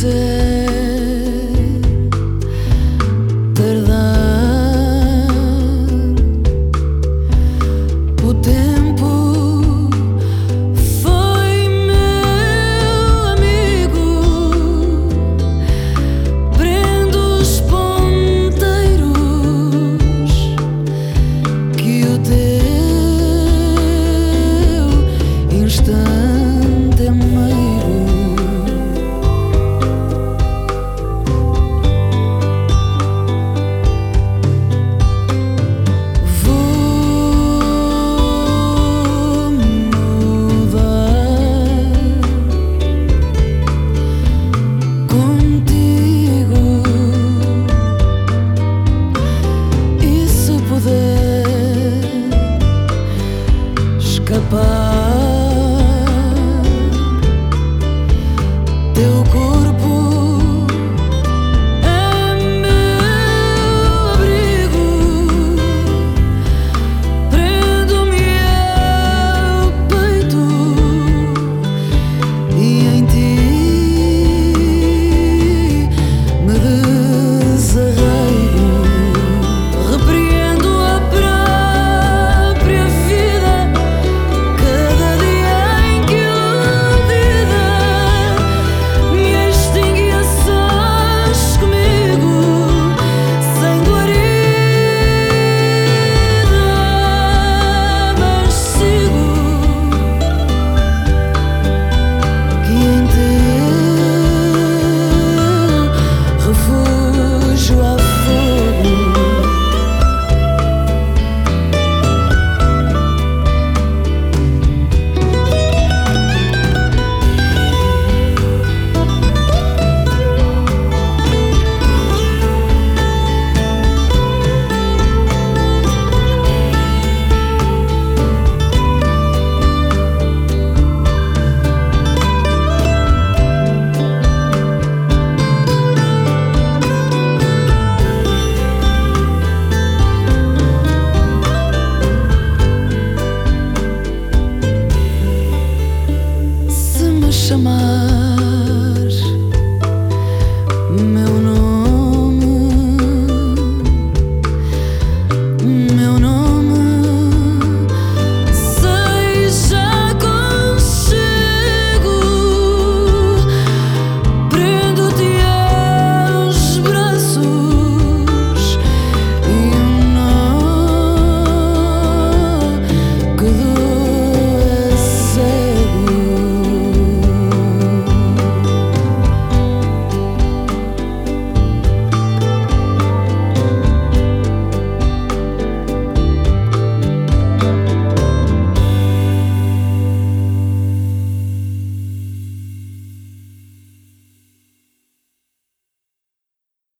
Say 什么？